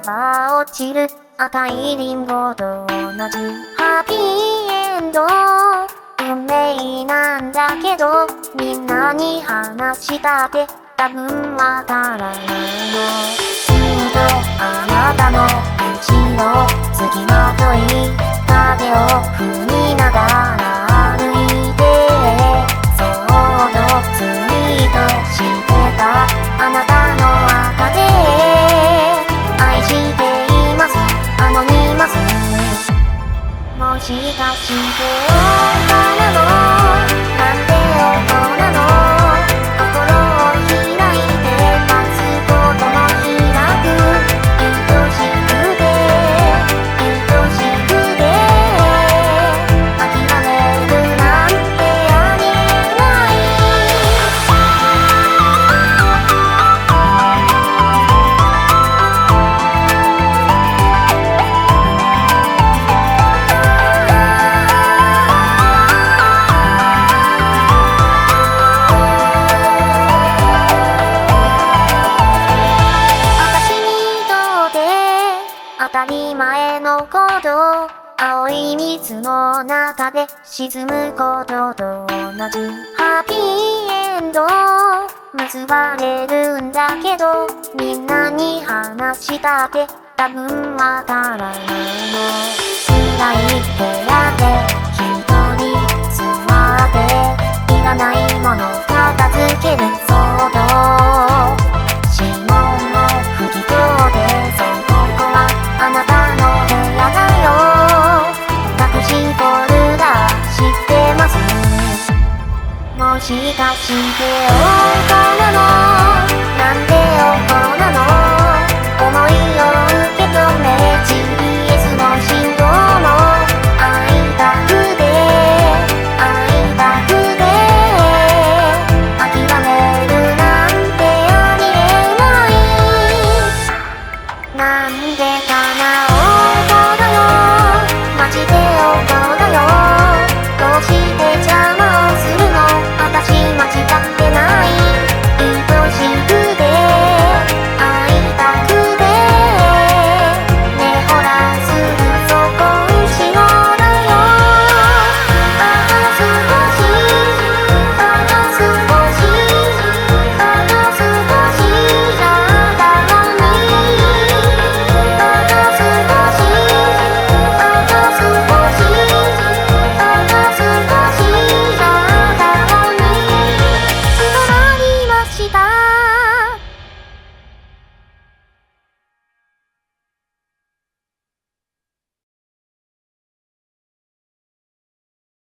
が落ちる赤いリンゴと同じハッピーエンド運命なんだけどみんなに話したって多分わからないのきっとあなたの道の次の問い影を踏みながら歩いてそっとツイートしてたあなたの赤でもしかのこと青い水の中で沈むことと同じ。ハッピーエンド結ばれるんだけどみんなに話したって多分わからないの。暗い部屋で一人座っていらないもの片付ける。もしかして女のなんで男なの思いを受け止め GPS の信号も会いたくて会いたくて諦めるなんてありえないなんでかな